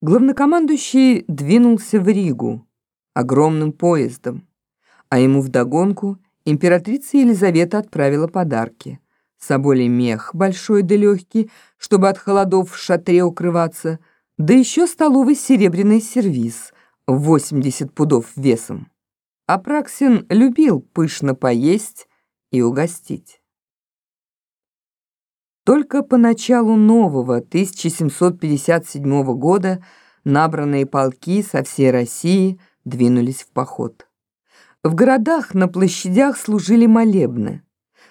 Главнокомандующий двинулся в Ригу огромным поездом, а ему вдогонку императрица Елизавета отправила подарки. Соболей мех большой да легкий, чтобы от холодов в шатре укрываться, да еще столовый серебряный сервиз, 80 пудов весом. Апраксин любил пышно поесть и угостить. Только по началу нового 1757 года набранные полки со всей России двинулись в поход. В городах на площадях служили молебны.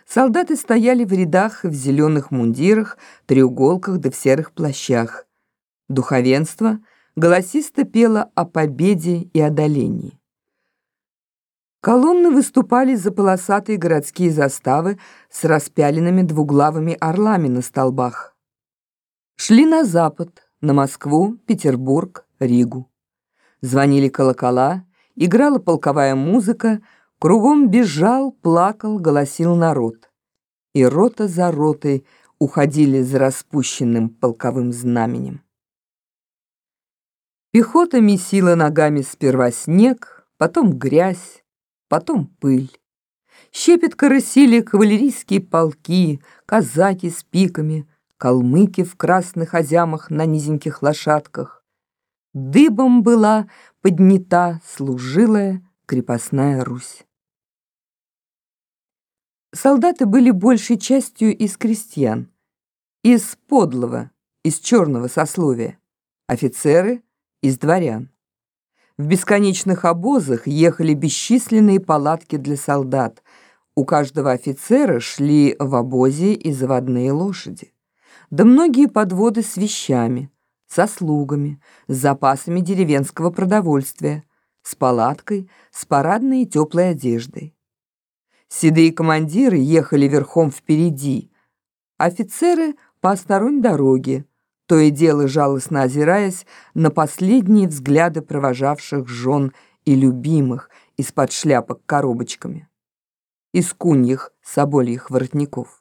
Солдаты стояли в рядах в зеленых мундирах, треуголках да в серых плащах. Духовенство голосисто пело о победе и одолении. Колонны выступали за полосатые городские заставы с распяленными двуглавыми орлами на столбах. Шли на запад, на Москву, Петербург, Ригу. Звонили колокола, играла полковая музыка, кругом бежал, плакал, голосил народ. И рота за ротой уходили за распущенным полковым знаменем. Пехота месила ногами сперва снег, потом грязь, потом пыль. Щепет карасили кавалерийские полки, казаки с пиками, калмыки в красных озямах на низеньких лошадках. Дыбом была поднята служилая крепостная Русь. Солдаты были большей частью из крестьян, из подлого, из черного сословия, офицеры — из дворян. В бесконечных обозах ехали бесчисленные палатки для солдат. У каждого офицера шли в обозе и заводные лошади. Да многие подводы с вещами, со слугами, с запасами деревенского продовольствия, с палаткой, с парадной и теплой одеждой. Седые командиры ехали верхом впереди, офицеры — по сторонней дороге, то и дело жалостно озираясь на последние взгляды провожавших жен и любимых из-под шляпок коробочками, из куньих собольих воротников.